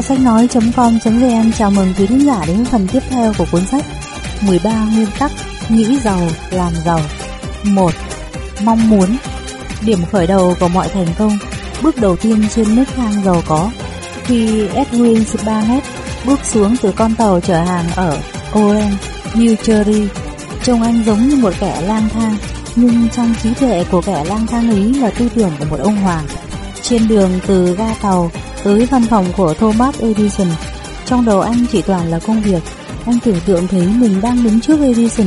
Kho sách nói.com.vn chào mừng quý khán giả đến phần tiếp theo của cuốn sách 13 nguyên tắc nghĩ giàu làm giàu. 1. Mong muốn. Điểm khởi đầu của mọi thành công Bước đầu tiên trên nước thang giàu có. Khi Edwin Barnett bước xuống từ con tàu chở hàng ở Orange, New Jersey Trông anh giống như một kẻ lang thang Nhưng trong trí tuệ của kẻ lang thang ấy là tư tưởng của một ông hoàng. Trên đường từ ga tàu tới văn phòng của Thomas Edison, Trong đầu anh chỉ toàn là công việc. Anh tưởng tượng thấy mình đang đứng trước Edison.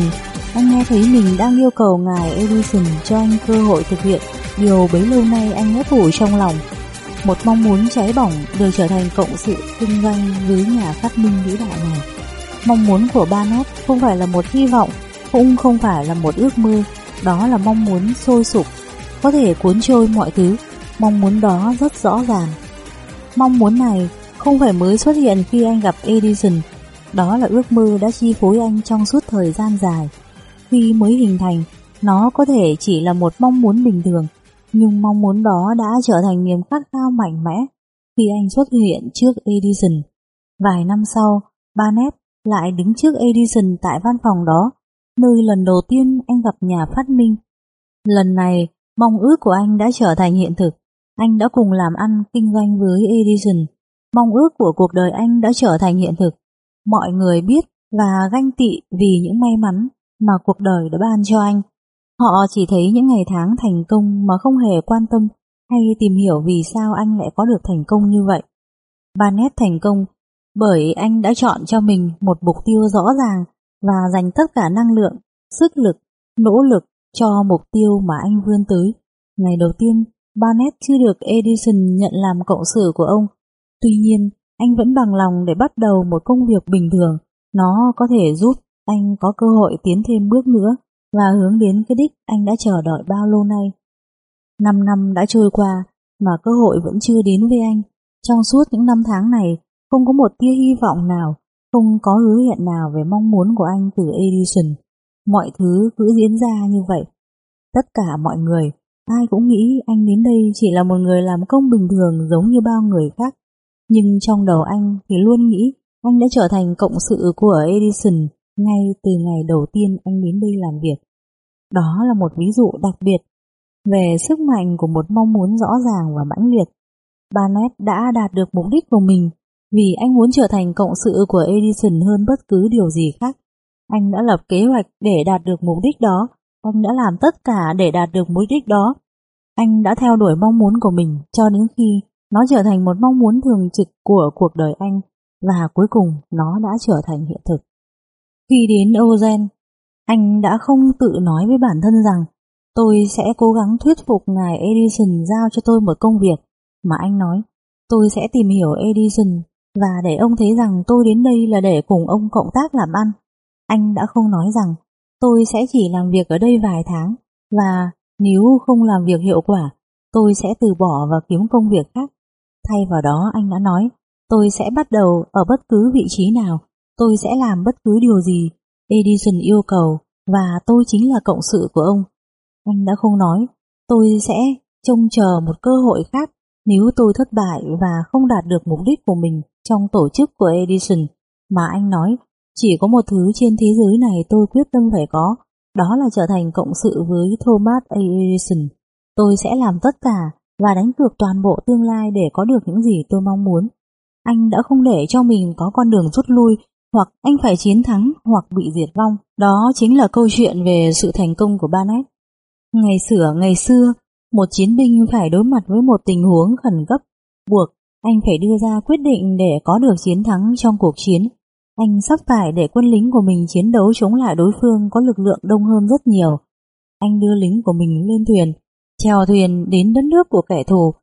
Anh nghe thấy mình đang yêu cầu ngài Edison cho anh cơ hội thực hiện Điều bấy lâu nay anh ép ủ trong lòng. Một mong muốn cháy bỏng được trở thành cộng sự kinh doanh với nhà phát minh vĩ đại này. Mong muốn của Barnett không phải là một hy vọng, Cũng không phải là một ước mơ. Đó là mong muốn sôi sục, Có thể cuốn trôi mọi thứ. Mong muốn đó rất rõ ràng. Mong muốn này không phải mới xuất hiện khi anh gặp Edison. Đó là ước mơ đã chi phối anh trong suốt thời gian dài. Khi mới hình thành, Nó có thể chỉ là một mong muốn bình thường, Nhưng mong muốn đó đã trở thành niềm khát khao mạnh mẽ Khi anh xuất hiện trước Edison. Vài năm sau, Barnett lại đứng trước Edison tại văn phòng đó, Nơi lần đầu tiên anh gặp nhà phát minh. Lần này, mong ước của anh đã trở thành hiện thực anh đã cùng làm ăn kinh doanh với Edison. Mong ước của cuộc đời anh đã trở thành hiện thực. Mọi người biết và ganh tị vì những may mắn mà cuộc đời đã ban cho anh. Họ chỉ thấy những ngày tháng thành công mà không hề quan tâm hay tìm hiểu vì sao anh lại có được thành công như vậy. Barnett thành công bởi anh đã chọn cho mình một mục tiêu rõ ràng và dành tất cả năng lượng, sức lực, nỗ lực cho mục tiêu mà anh vươn tới. Ngày đầu tiên, Barnett chưa được Edison nhận làm cộng sự của ông. Tuy nhiên, anh vẫn bằng lòng để bắt đầu một công việc bình thường. Nó có thể giúp anh có cơ hội tiến thêm bước nữa và hướng đến cái đích anh đã chờ đợi bao lâu nay. Năm năm đã trôi qua mà cơ hội vẫn chưa đến với anh. Trong suốt những năm tháng này, không có một tia hy vọng nào, không có hứa hẹn nào về mong muốn của anh từ Edison. Mọi thứ cứ diễn ra như vậy. Tất cả mọi người Ai cũng nghĩ anh đến đây chỉ là một người làm công bình thường giống như bao người khác. Nhưng trong đầu anh thì luôn nghĩ anh đã trở thành cộng sự của Edison ngay từ ngày đầu tiên anh đến đây làm việc. Đó là một ví dụ đặc biệt về sức mạnh của một mong muốn rõ ràng và mãnh liệt. Barnett đã đạt được mục đích của mình vì anh muốn trở thành cộng sự của Edison hơn bất cứ điều gì khác. Anh đã lập kế hoạch để đạt được mục đích đó anh đã làm tất cả để đạt được mục đích đó. Anh đã theo đuổi mong muốn của mình cho đến khi nó trở thành một mong muốn thường trực của cuộc đời anh và cuối cùng nó đã trở thành hiện thực. Khi đến Ozen, anh đã không tự nói với bản thân rằng tôi sẽ cố gắng thuyết phục ngài Edison giao cho tôi một công việc mà anh nói tôi sẽ tìm hiểu Edison và để ông thấy rằng tôi đến đây là để cùng ông cộng tác làm ăn. Anh đã không nói rằng tôi sẽ chỉ làm việc ở đây vài tháng và nếu không làm việc hiệu quả, tôi sẽ từ bỏ và kiếm công việc khác. Thay vào đó anh đã nói, tôi sẽ bắt đầu ở bất cứ vị trí nào, tôi sẽ làm bất cứ điều gì Edison yêu cầu và tôi chính là cộng sự của ông. Anh đã không nói, tôi sẽ trông chờ một cơ hội khác nếu tôi thất bại và không đạt được mục đích của mình trong tổ chức của Edison, mà anh nói chỉ có một thứ trên thế giới này tôi quyết tâm phải có, đó là trở thành cộng sự với Thomas A. Edison. Tôi sẽ làm tất cả và đánh cược toàn bộ tương lai để có được những gì tôi mong muốn. Anh đã không để cho mình có con đường rút lui hoặc anh phải chiến thắng hoặc bị diệt vong. Đó chính là câu chuyện về sự thành công của Barnett. Ngày sửa ngày xưa, một chiến binh phải đối mặt với một tình huống khẩn cấp, buộc anh phải đưa ra quyết định để có được chiến thắng trong cuộc chiến. Anh sắp phải để quân lính của mình chiến đấu chống lại đối phương có lực lượng đông hơn rất nhiều. Anh đưa lính của mình lên thuyền, chèo thuyền đến đất nước của kẻ thù.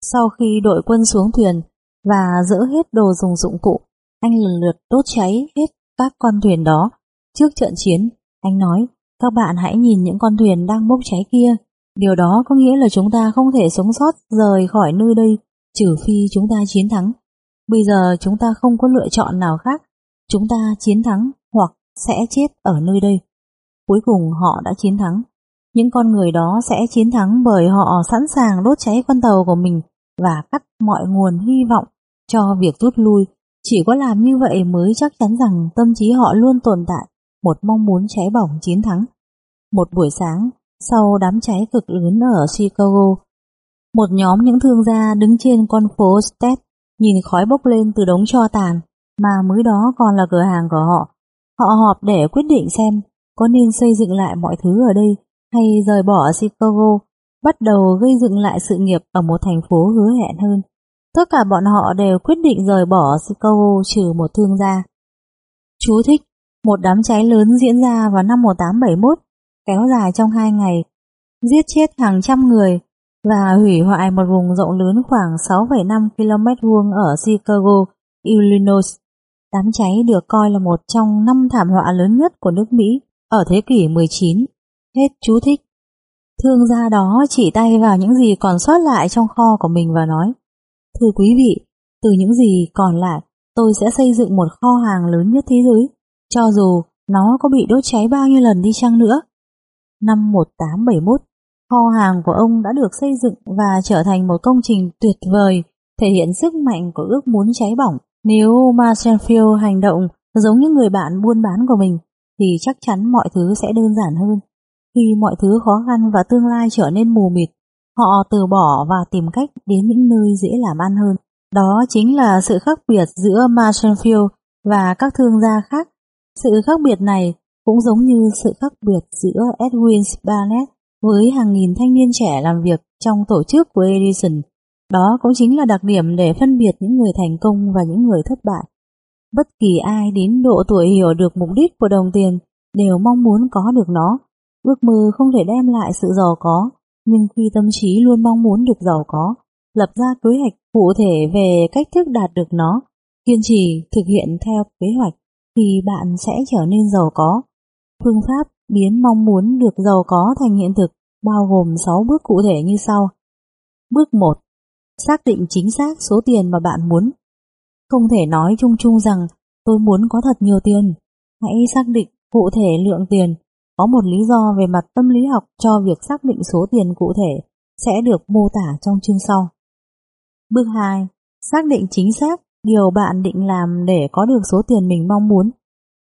Sau khi đội quân xuống thuyền và dỡ hết đồ dùng dụng cụ, anh lần lượt đốt cháy hết các con thuyền đó. Trước trận chiến, anh nói, các bạn hãy nhìn những con thuyền đang bốc cháy kia. Điều đó có nghĩa là chúng ta không thể sống sót rời khỏi nơi đây, trừ phi chúng ta chiến thắng. Bây giờ chúng ta không có lựa chọn nào khác Chúng ta chiến thắng hoặc sẽ chết ở nơi đây. Cuối cùng họ đã chiến thắng. Những con người đó sẽ chiến thắng bởi họ sẵn sàng đốt cháy con tàu của mình và cắt mọi nguồn hy vọng cho việc rút lui. Chỉ có làm như vậy mới chắc chắn rằng tâm trí họ luôn tồn tại một mong muốn cháy bỏng chiến thắng. Một buổi sáng, sau đám cháy cực lớn ở Chicago, một nhóm những thương gia đứng trên con phố State nhìn khói bốc lên từ đống cho tàn mà mới đó còn là cửa hàng của họ. Họ họp để quyết định xem có nên xây dựng lại mọi thứ ở đây hay rời bỏ Chicago, bắt đầu gây dựng lại sự nghiệp ở một thành phố hứa hẹn hơn. Tất cả bọn họ đều quyết định rời bỏ Chicago trừ một thương gia. Chú thích, một đám cháy lớn diễn ra vào năm 1871, kéo dài trong hai ngày, giết chết hàng trăm người và hủy hoại một vùng rộng lớn khoảng 6,5 km vuông ở Chicago, Illinois. Đám cháy được coi là một trong năm thảm họa lớn nhất của nước Mỹ ở thế kỷ 19. Hết chú thích. Thương gia đó chỉ tay vào những gì còn sót lại trong kho của mình và nói Thưa quý vị, từ những gì còn lại, tôi sẽ xây dựng một kho hàng lớn nhất thế giới, cho dù nó có bị đốt cháy bao nhiêu lần đi chăng nữa. Năm 1871, kho hàng của ông đã được xây dựng và trở thành một công trình tuyệt vời, thể hiện sức mạnh của ước muốn cháy bỏng. Nếu Marshallfield hành động giống như người bạn buôn bán của mình, thì chắc chắn mọi thứ sẽ đơn giản hơn. Khi mọi thứ khó khăn và tương lai trở nên mù mịt, họ từ bỏ và tìm cách đến những nơi dễ làm ăn hơn. Đó chính là sự khác biệt giữa Marshallfield và các thương gia khác. Sự khác biệt này cũng giống như sự khác biệt giữa Edwin Barnett với hàng nghìn thanh niên trẻ làm việc trong tổ chức của Edison. Đó cũng chính là đặc điểm để phân biệt những người thành công và những người thất bại. Bất kỳ ai đến độ tuổi hiểu được mục đích của đồng tiền đều mong muốn có được nó. Ước mơ không thể đem lại sự giàu có, nhưng khi tâm trí luôn mong muốn được giàu có, lập ra kế hoạch cụ thể về cách thức đạt được nó, kiên trì thực hiện theo kế hoạch, thì bạn sẽ trở nên giàu có. Phương pháp biến mong muốn được giàu có thành hiện thực bao gồm 6 bước cụ thể như sau. Bước 1. Xác định chính xác số tiền mà bạn muốn. Không thể nói chung chung rằng, tôi muốn có thật nhiều tiền. Hãy xác định cụ thể lượng tiền. Có một lý do về mặt tâm lý học cho việc xác định số tiền cụ thể sẽ được mô tả trong chương sau. Bước 2. Xác định chính xác điều bạn định làm để có được số tiền mình mong muốn.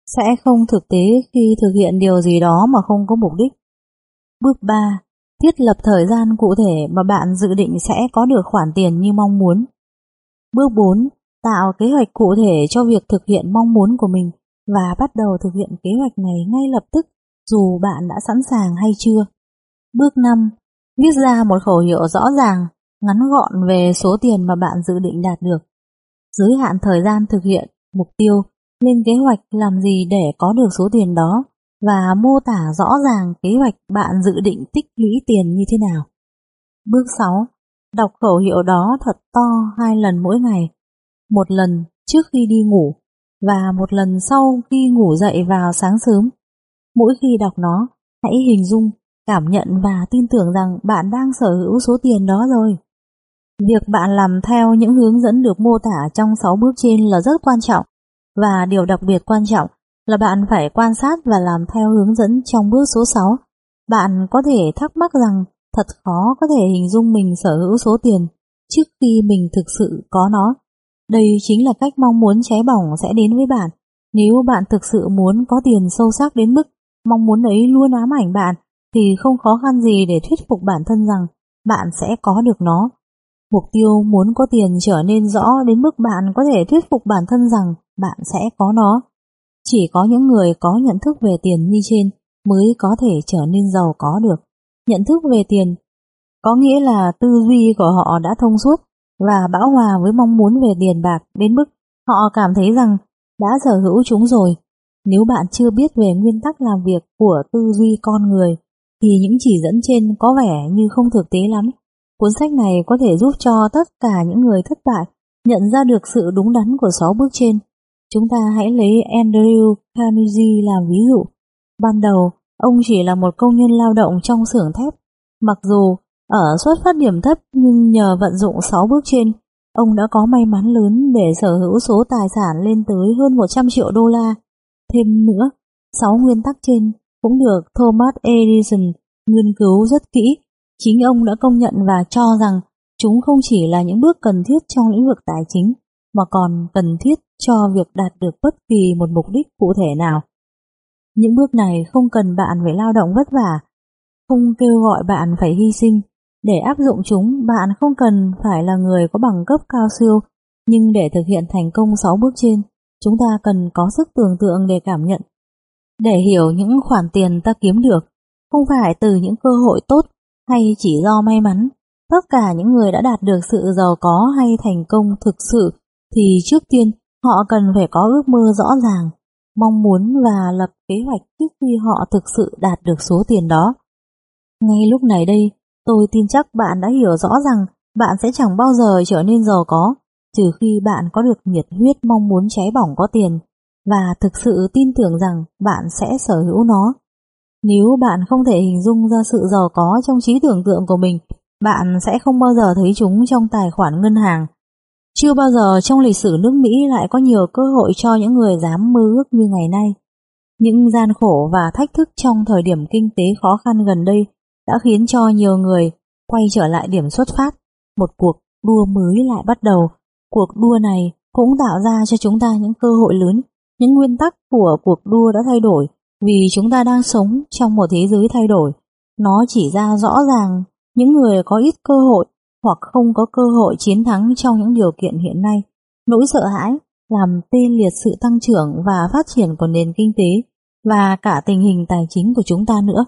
Sẽ không thực tế khi thực hiện điều gì đó mà không có mục đích. Bước 3. Thiết lập thời gian cụ thể mà bạn dự định sẽ có được khoản tiền như mong muốn. Bước 4. Tạo kế hoạch cụ thể cho việc thực hiện mong muốn của mình và bắt đầu thực hiện kế hoạch này ngay lập tức dù bạn đã sẵn sàng hay chưa. Bước 5. Viết ra một khẩu hiệu rõ ràng, ngắn gọn về số tiền mà bạn dự định đạt được. Giới hạn thời gian thực hiện, mục tiêu, lên kế hoạch làm gì để có được số tiền đó và mô tả rõ ràng kế hoạch bạn dự định tích lũy tiền như thế nào. Bước 6. Đọc khẩu hiệu đó thật to hai lần mỗi ngày, một lần trước khi đi ngủ và một lần sau khi ngủ dậy vào sáng sớm. Mỗi khi đọc nó, hãy hình dung, cảm nhận và tin tưởng rằng bạn đang sở hữu số tiền đó rồi. Việc bạn làm theo những hướng dẫn được mô tả trong 6 bước trên là rất quan trọng và điều đặc biệt quan trọng là bạn phải quan sát và làm theo hướng dẫn trong bước số 6. Bạn có thể thắc mắc rằng thật khó có thể hình dung mình sở hữu số tiền trước khi mình thực sự có nó. Đây chính là cách mong muốn cháy bỏng sẽ đến với bạn. Nếu bạn thực sự muốn có tiền sâu sắc đến mức mong muốn ấy luôn ám ảnh bạn, thì không khó khăn gì để thuyết phục bản thân rằng bạn sẽ có được nó. Mục tiêu muốn có tiền trở nên rõ đến mức bạn có thể thuyết phục bản thân rằng bạn sẽ có nó. Chỉ có những người có nhận thức về tiền như trên mới có thể trở nên giàu có được. Nhận thức về tiền có nghĩa là tư duy của họ đã thông suốt và bão hòa với mong muốn về tiền bạc đến mức họ cảm thấy rằng đã sở hữu chúng rồi. Nếu bạn chưa biết về nguyên tắc làm việc của tư duy con người, thì những chỉ dẫn trên có vẻ như không thực tế lắm. Cuốn sách này có thể giúp cho tất cả những người thất bại nhận ra được sự đúng đắn của 6 bước trên. Chúng ta hãy lấy Andrew Carnegie làm ví dụ. Ban đầu, ông chỉ là một công nhân lao động trong xưởng thép. Mặc dù ở xuất phát điểm thấp nhưng nhờ vận dụng 6 bước trên, ông đã có may mắn lớn để sở hữu số tài sản lên tới hơn 100 triệu đô la. Thêm nữa, 6 nguyên tắc trên cũng được Thomas Edison nghiên cứu rất kỹ. Chính ông đã công nhận và cho rằng chúng không chỉ là những bước cần thiết trong lĩnh vực tài chính, mà còn cần thiết cho việc đạt được bất kỳ một mục đích cụ thể nào. Những bước này không cần bạn phải lao động vất vả, không kêu gọi bạn phải hy sinh. Để áp dụng chúng, bạn không cần phải là người có bằng cấp cao siêu, nhưng để thực hiện thành công 6 bước trên, chúng ta cần có sức tưởng tượng để cảm nhận. Để hiểu những khoản tiền ta kiếm được, không phải từ những cơ hội tốt hay chỉ do may mắn. Tất cả những người đã đạt được sự giàu có hay thành công thực sự thì trước tiên họ cần phải có ước mơ rõ ràng, mong muốn và lập kế hoạch trước khi họ thực sự đạt được số tiền đó. Ngay lúc này đây, tôi tin chắc bạn đã hiểu rõ rằng bạn sẽ chẳng bao giờ trở nên giàu có trừ khi bạn có được nhiệt huyết mong muốn cháy bỏng có tiền và thực sự tin tưởng rằng bạn sẽ sở hữu nó. Nếu bạn không thể hình dung ra sự giàu có trong trí tưởng tượng của mình, bạn sẽ không bao giờ thấy chúng trong tài khoản ngân hàng. Chưa bao giờ trong lịch sử nước Mỹ lại có nhiều cơ hội cho những người dám mơ ước như ngày nay. Những gian khổ và thách thức trong thời điểm kinh tế khó khăn gần đây đã khiến cho nhiều người quay trở lại điểm xuất phát. Một cuộc đua mới lại bắt đầu. Cuộc đua này cũng tạo ra cho chúng ta những cơ hội lớn. Những nguyên tắc của cuộc đua đã thay đổi vì chúng ta đang sống trong một thế giới thay đổi. Nó chỉ ra rõ ràng những người có ít cơ hội hoặc không có cơ hội chiến thắng trong những điều kiện hiện nay. Nỗi sợ hãi làm tê liệt sự tăng trưởng và phát triển của nền kinh tế và cả tình hình tài chính của chúng ta nữa.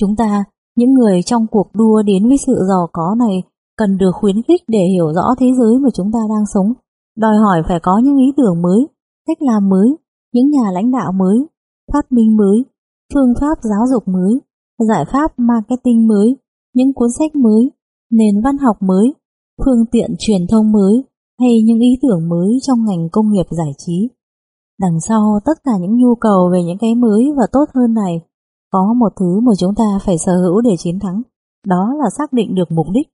Chúng ta, những người trong cuộc đua đến với sự giàu có này, cần được khuyến khích để hiểu rõ thế giới mà chúng ta đang sống, đòi hỏi phải có những ý tưởng mới, cách làm mới, những nhà lãnh đạo mới, phát minh mới, phương pháp giáo dục mới, giải pháp marketing mới, những cuốn sách mới, nền văn học mới, phương tiện truyền thông mới hay những ý tưởng mới trong ngành công nghiệp giải trí. Đằng sau tất cả những nhu cầu về những cái mới và tốt hơn này có một thứ mà chúng ta phải sở hữu để chiến thắng, đó là xác định được mục đích,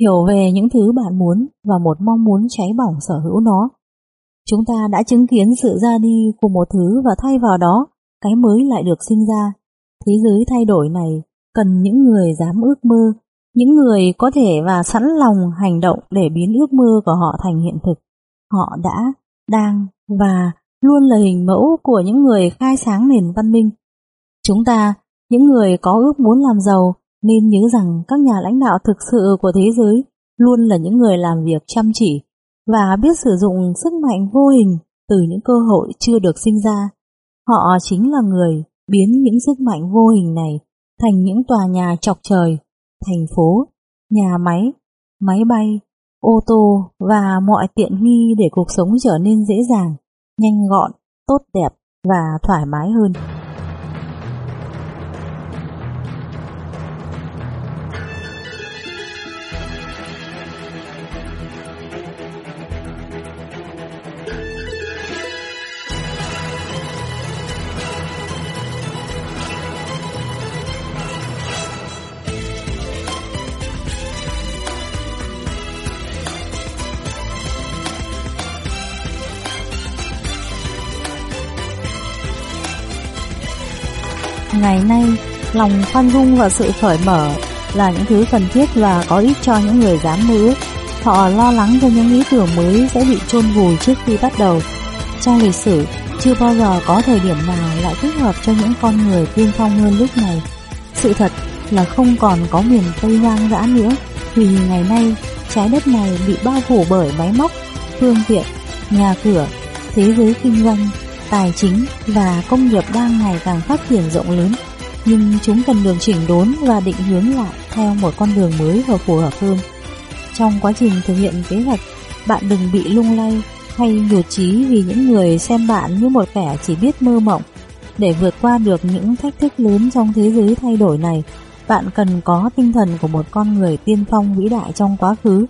hiểu về những thứ bạn muốn và một mong muốn cháy bỏng sở hữu nó. Chúng ta đã chứng kiến sự ra đi của một thứ và thay vào đó, cái mới lại được sinh ra. Thế giới thay đổi này cần những người dám ước mơ, những người có thể và sẵn lòng hành động để biến ước mơ của họ thành hiện thực. Họ đã, đang và luôn là hình mẫu của những người khai sáng nền văn minh Chúng ta, những người có ước muốn làm giàu, nên nhớ rằng các nhà lãnh đạo thực sự của thế giới luôn là những người làm việc chăm chỉ và biết sử dụng sức mạnh vô hình từ những cơ hội chưa được sinh ra. Họ chính là người biến những sức mạnh vô hình này thành những tòa nhà chọc trời, thành phố, nhà máy, máy bay, ô tô và mọi tiện nghi để cuộc sống trở nên dễ dàng, nhanh gọn, tốt đẹp và thoải mái hơn. Ngày nay, lòng khoan dung và sự cởi mở là những thứ cần thiết và có ích cho những người dám mơ. Họ lo lắng cho những ý tưởng mới sẽ bị chôn vùi trước khi bắt đầu. Trong lịch sử, chưa bao giờ có thời điểm nào lại thích hợp cho những con người tiên phong hơn lúc này. Sự thật là không còn có miền Tây hoang dã nữa, vì ngày nay trái đất này bị bao phủ bởi máy móc, phương tiện, nhà cửa, thế giới kinh doanh tài chính và công nghiệp đang ngày càng phát triển rộng lớn, nhưng chúng cần được chỉnh đốn và định hướng lại theo một con đường mới và phù hợp hơn. Trong quá trình thực hiện kế hoạch, bạn đừng bị lung lay hay nhụt chí vì những người xem bạn như một kẻ chỉ biết mơ mộng. Để vượt qua được những thách thức lớn trong thế giới thay đổi này, bạn cần có tinh thần của một con người tiên phong vĩ đại trong quá khứ.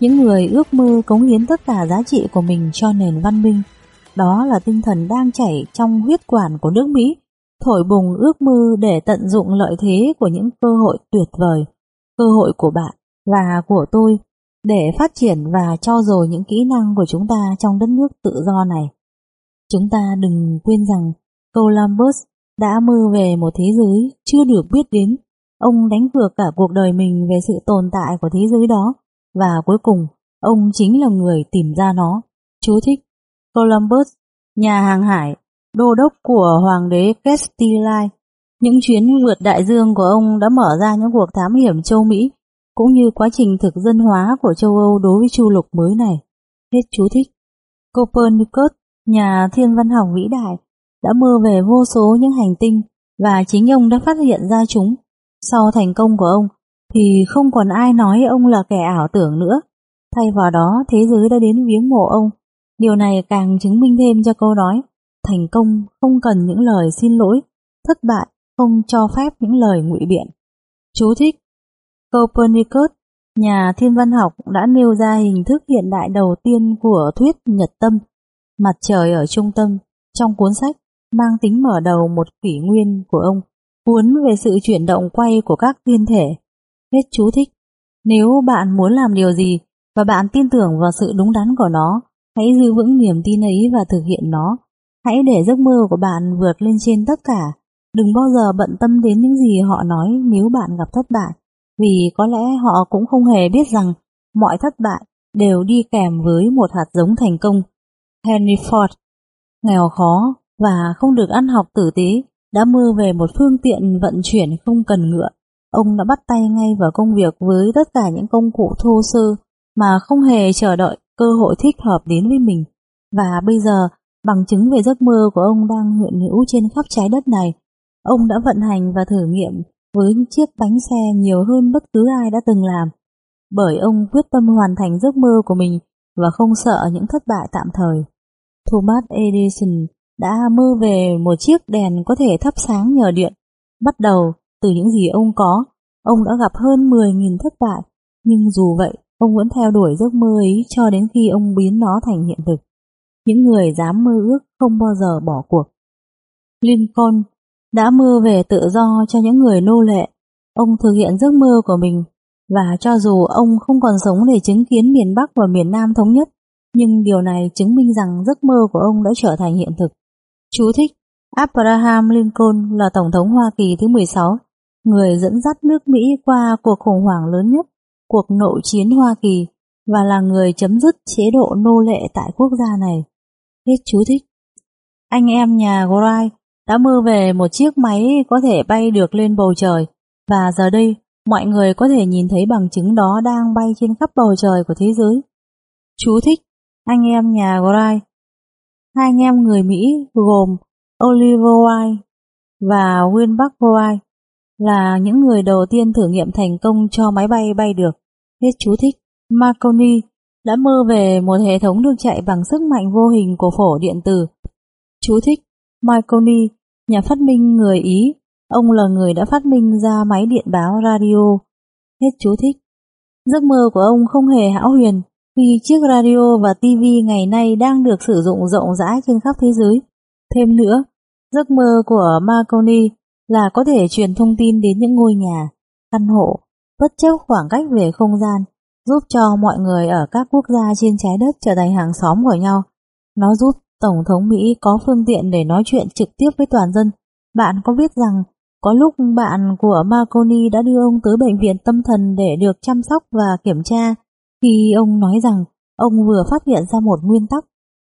Những người ước mơ cống hiến tất cả giá trị của mình cho nền văn minh đó là tinh thần đang chảy trong huyết quản của nước Mỹ, thổi bùng ước mơ để tận dụng lợi thế của những cơ hội tuyệt vời, cơ hội của bạn và của tôi để phát triển và cho dồi những kỹ năng của chúng ta trong đất nước tự do này. Chúng ta đừng quên rằng Columbus đã mơ về một thế giới chưa được biết đến. Ông đánh cược cả cuộc đời mình về sự tồn tại của thế giới đó và cuối cùng ông chính là người tìm ra nó. Chú thích Columbus, nhà hàng hải, đô đốc của Hoàng đế Castile. Những chuyến vượt đại dương của ông đã mở ra những cuộc thám hiểm châu Mỹ, cũng như quá trình thực dân hóa của châu Âu đối với chu lục mới này. Hết chú thích. Copernicus, nhà thiên văn học vĩ đại, đã mơ về vô số những hành tinh và chính ông đã phát hiện ra chúng. Sau thành công của ông, thì không còn ai nói ông là kẻ ảo tưởng nữa. Thay vào đó, thế giới đã đến viếng mộ ông. Điều này càng chứng minh thêm cho câu nói, thành công không cần những lời xin lỗi, thất bại không cho phép những lời ngụy biện. Chú thích Copernicus, nhà thiên văn học đã nêu ra hình thức hiện đại đầu tiên của thuyết nhật tâm, mặt trời ở trung tâm, trong cuốn sách mang tính mở đầu một kỷ nguyên của ông, cuốn về sự chuyển động quay của các thiên thể. Hết chú thích. Nếu bạn muốn làm điều gì và bạn tin tưởng vào sự đúng đắn của nó, hãy giữ vững niềm tin ấy và thực hiện nó. Hãy để giấc mơ của bạn vượt lên trên tất cả. Đừng bao giờ bận tâm đến những gì họ nói nếu bạn gặp thất bại, vì có lẽ họ cũng không hề biết rằng mọi thất bại đều đi kèm với một hạt giống thành công. Henry Ford, nghèo khó và không được ăn học tử tế, đã mơ về một phương tiện vận chuyển không cần ngựa. Ông đã bắt tay ngay vào công việc với tất cả những công cụ thô sơ mà không hề chờ đợi cơ hội thích hợp đến với mình. Và bây giờ, bằng chứng về giấc mơ của ông đang hiện hữu trên khắp trái đất này, ông đã vận hành và thử nghiệm với những chiếc bánh xe nhiều hơn bất cứ ai đã từng làm. Bởi ông quyết tâm hoàn thành giấc mơ của mình và không sợ những thất bại tạm thời. Thomas Edison đã mơ về một chiếc đèn có thể thắp sáng nhờ điện. Bắt đầu từ những gì ông có, ông đã gặp hơn 10.000 thất bại, nhưng dù vậy, ông vẫn theo đuổi giấc mơ ấy cho đến khi ông biến nó thành hiện thực. Những người dám mơ ước không bao giờ bỏ cuộc. Lincoln đã mơ về tự do cho những người nô lệ. Ông thực hiện giấc mơ của mình và cho dù ông không còn sống để chứng kiến miền Bắc và miền Nam thống nhất, nhưng điều này chứng minh rằng giấc mơ của ông đã trở thành hiện thực. Chú thích Abraham Lincoln là Tổng thống Hoa Kỳ thứ 16, người dẫn dắt nước Mỹ qua cuộc khủng hoảng lớn nhất, cuộc nội chiến Hoa Kỳ và là người chấm dứt chế độ nô lệ tại quốc gia này. Hết chú thích. Anh em nhà Wright đã mơ về một chiếc máy có thể bay được lên bầu trời và giờ đây mọi người có thể nhìn thấy bằng chứng đó đang bay trên khắp bầu trời của thế giới. Chú thích anh em nhà Wright Hai anh em người Mỹ gồm Oliver Wright và Wilbur Wright là những người đầu tiên thử nghiệm thành công cho máy bay bay được. Hết chú thích. Marconi đã mơ về một hệ thống được chạy bằng sức mạnh vô hình của phổ điện tử. Chú thích. Marconi, nhà phát minh người Ý, ông là người đã phát minh ra máy điện báo radio. Hết chú thích. Giấc mơ của ông không hề hão huyền, vì chiếc radio và TV ngày nay đang được sử dụng rộng rãi trên khắp thế giới. Thêm nữa, giấc mơ của Marconi là có thể truyền thông tin đến những ngôi nhà, căn hộ, bất chấp khoảng cách về không gian, giúp cho mọi người ở các quốc gia trên trái đất trở thành hàng xóm của nhau. Nó giúp Tổng thống Mỹ có phương tiện để nói chuyện trực tiếp với toàn dân. Bạn có biết rằng có lúc bạn của Marconi đã đưa ông tới bệnh viện tâm thần để được chăm sóc và kiểm tra khi ông nói rằng ông vừa phát hiện ra một nguyên tắc.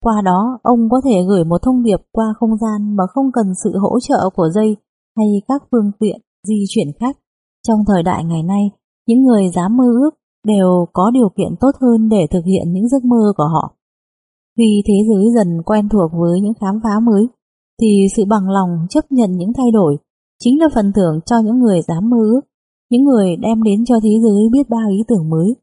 Qua đó, ông có thể gửi một thông điệp qua không gian mà không cần sự hỗ trợ của dây hay các phương tiện di chuyển khác. Trong thời đại ngày nay, những người dám mơ ước đều có điều kiện tốt hơn để thực hiện những giấc mơ của họ. Khi thế giới dần quen thuộc với những khám phá mới, thì sự bằng lòng chấp nhận những thay đổi chính là phần thưởng cho những người dám mơ ước, những người đem đến cho thế giới biết bao ý tưởng mới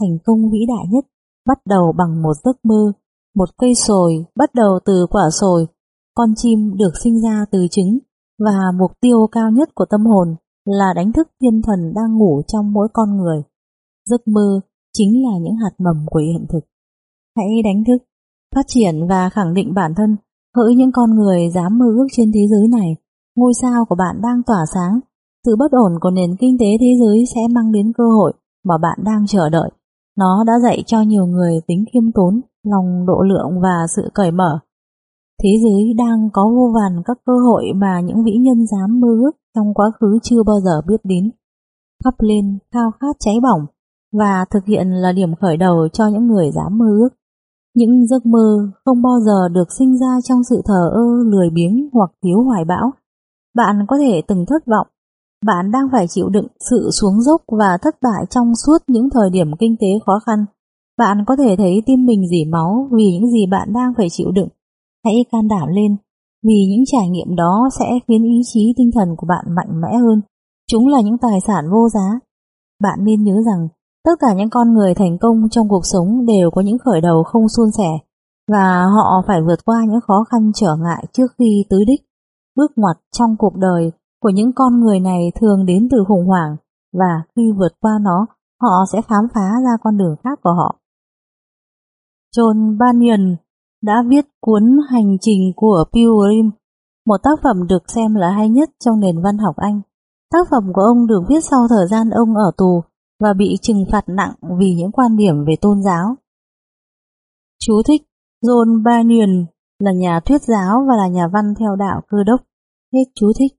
thành công vĩ đại nhất bắt đầu bằng một giấc mơ, một cây sồi bắt đầu từ quả sồi, con chim được sinh ra từ trứng và mục tiêu cao nhất của tâm hồn là đánh thức thiên thần đang ngủ trong mỗi con người. Giấc mơ chính là những hạt mầm của hiện thực. Hãy đánh thức, phát triển và khẳng định bản thân hỡi những con người dám mơ ước trên thế giới này. Ngôi sao của bạn đang tỏa sáng, sự bất ổn của nền kinh tế thế giới sẽ mang đến cơ hội mà bạn đang chờ đợi nó đã dạy cho nhiều người tính khiêm tốn, lòng độ lượng và sự cởi mở. Thế giới đang có vô vàn các cơ hội mà những vĩ nhân dám mơ ước trong quá khứ chưa bao giờ biết đến. Thắp lên khao khát cháy bỏng và thực hiện là điểm khởi đầu cho những người dám mơ ước. Những giấc mơ không bao giờ được sinh ra trong sự thờ ơ, lười biếng hoặc thiếu hoài bão. Bạn có thể từng thất vọng, bạn đang phải chịu đựng sự xuống dốc và thất bại trong suốt những thời điểm kinh tế khó khăn. Bạn có thể thấy tim mình dỉ máu vì những gì bạn đang phải chịu đựng. Hãy can đảm lên, vì những trải nghiệm đó sẽ khiến ý chí tinh thần của bạn mạnh mẽ hơn. Chúng là những tài sản vô giá. Bạn nên nhớ rằng tất cả những con người thành công trong cuộc sống đều có những khởi đầu không suôn sẻ và họ phải vượt qua những khó khăn trở ngại trước khi tới đích. Bước ngoặt trong cuộc đời của những con người này thường đến từ khủng hoảng và khi vượt qua nó, họ sẽ khám phá ra con đường khác của họ. John Bunyan đã viết cuốn Hành trình của Pilgrim, một tác phẩm được xem là hay nhất trong nền văn học Anh. Tác phẩm của ông được viết sau thời gian ông ở tù và bị trừng phạt nặng vì những quan điểm về tôn giáo. Chú thích John Bunyan là nhà thuyết giáo và là nhà văn theo đạo cơ đốc. Hết chú thích.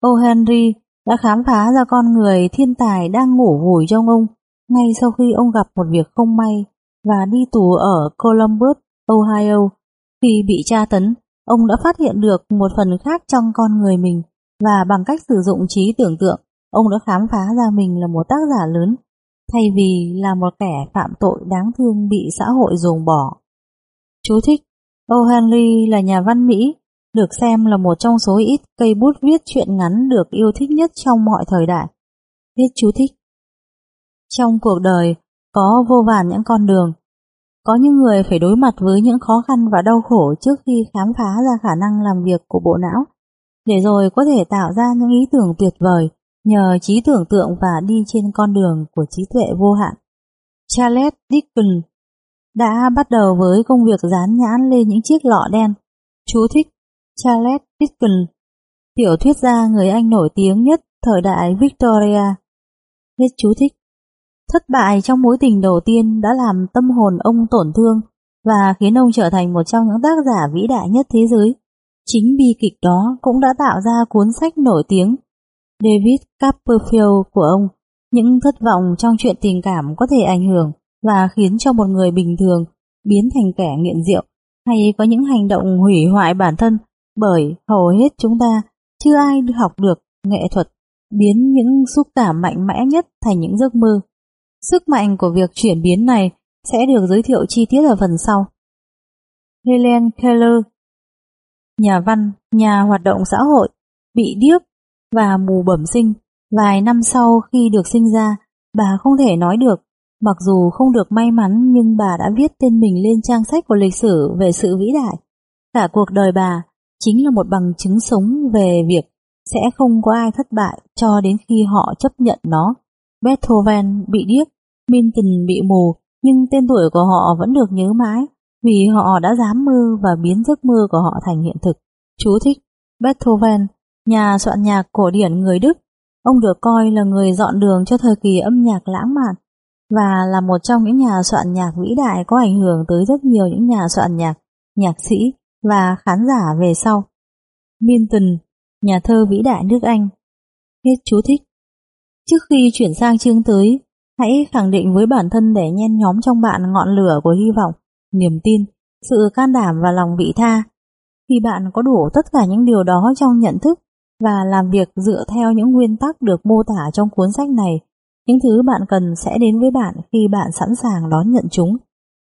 O. Henry đã khám phá ra con người thiên tài đang ngủ vùi trong ông ngay sau khi ông gặp một việc không may và đi tù ở Columbus, Ohio. Khi bị tra tấn, ông đã phát hiện được một phần khác trong con người mình và bằng cách sử dụng trí tưởng tượng, ông đã khám phá ra mình là một tác giả lớn thay vì là một kẻ phạm tội đáng thương bị xã hội dồn bỏ. Chú thích O. Henry là nhà văn Mỹ, được xem là một trong số ít cây bút viết truyện ngắn được yêu thích nhất trong mọi thời đại. Hết chú thích. Trong cuộc đời, có vô vàn những con đường. Có những người phải đối mặt với những khó khăn và đau khổ trước khi khám phá ra khả năng làm việc của bộ não, để rồi có thể tạo ra những ý tưởng tuyệt vời nhờ trí tưởng tượng và đi trên con đường của trí tuệ vô hạn. Charles Dickens đã bắt đầu với công việc dán nhãn lên những chiếc lọ đen. Chú thích Charles Dickens, tiểu thuyết gia người Anh nổi tiếng nhất thời đại Victoria. Hết chú thích. Thất bại trong mối tình đầu tiên đã làm tâm hồn ông tổn thương và khiến ông trở thành một trong những tác giả vĩ đại nhất thế giới. Chính bi kịch đó cũng đã tạo ra cuốn sách nổi tiếng David Copperfield của ông. Những thất vọng trong chuyện tình cảm có thể ảnh hưởng và khiến cho một người bình thường biến thành kẻ nghiện rượu hay có những hành động hủy hoại bản thân bởi hầu hết chúng ta chưa ai học được nghệ thuật biến những xúc cảm mạnh mẽ nhất thành những giấc mơ. Sức mạnh của việc chuyển biến này sẽ được giới thiệu chi tiết ở phần sau. Helen Keller Nhà văn, nhà hoạt động xã hội, bị điếc và mù bẩm sinh. Vài năm sau khi được sinh ra, bà không thể nói được. Mặc dù không được may mắn nhưng bà đã viết tên mình lên trang sách của lịch sử về sự vĩ đại. Cả cuộc đời bà chính là một bằng chứng sống về việc sẽ không có ai thất bại cho đến khi họ chấp nhận nó. Beethoven bị điếc, Milton bị mù, nhưng tên tuổi của họ vẫn được nhớ mãi vì họ đã dám mơ và biến giấc mơ của họ thành hiện thực. Chú thích Beethoven, nhà soạn nhạc cổ điển người Đức. Ông được coi là người dọn đường cho thời kỳ âm nhạc lãng mạn và là một trong những nhà soạn nhạc vĩ đại có ảnh hưởng tới rất nhiều những nhà soạn nhạc, nhạc sĩ và khán giả về sau. Milton, nhà thơ vĩ đại nước Anh. Hết chú thích. Trước khi chuyển sang chương tới, hãy khẳng định với bản thân để nhen nhóm trong bạn ngọn lửa của hy vọng, niềm tin, sự can đảm và lòng vị tha. Khi bạn có đủ tất cả những điều đó trong nhận thức và làm việc dựa theo những nguyên tắc được mô tả trong cuốn sách này, những thứ bạn cần sẽ đến với bạn khi bạn sẵn sàng đón nhận chúng.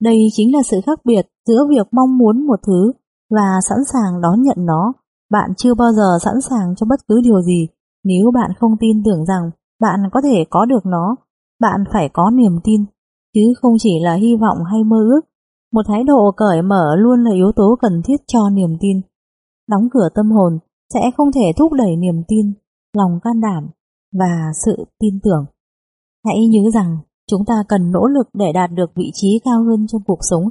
Đây chính là sự khác biệt giữa việc mong muốn một thứ và sẵn sàng đón nhận nó. Bạn chưa bao giờ sẵn sàng cho bất cứ điều gì nếu bạn không tin tưởng rằng bạn có thể có được nó. Bạn phải có niềm tin, chứ không chỉ là hy vọng hay mơ ước. Một thái độ cởi mở luôn là yếu tố cần thiết cho niềm tin. Đóng cửa tâm hồn sẽ không thể thúc đẩy niềm tin, lòng can đảm và sự tin tưởng. Hãy nhớ rằng chúng ta cần nỗ lực để đạt được vị trí cao hơn trong cuộc sống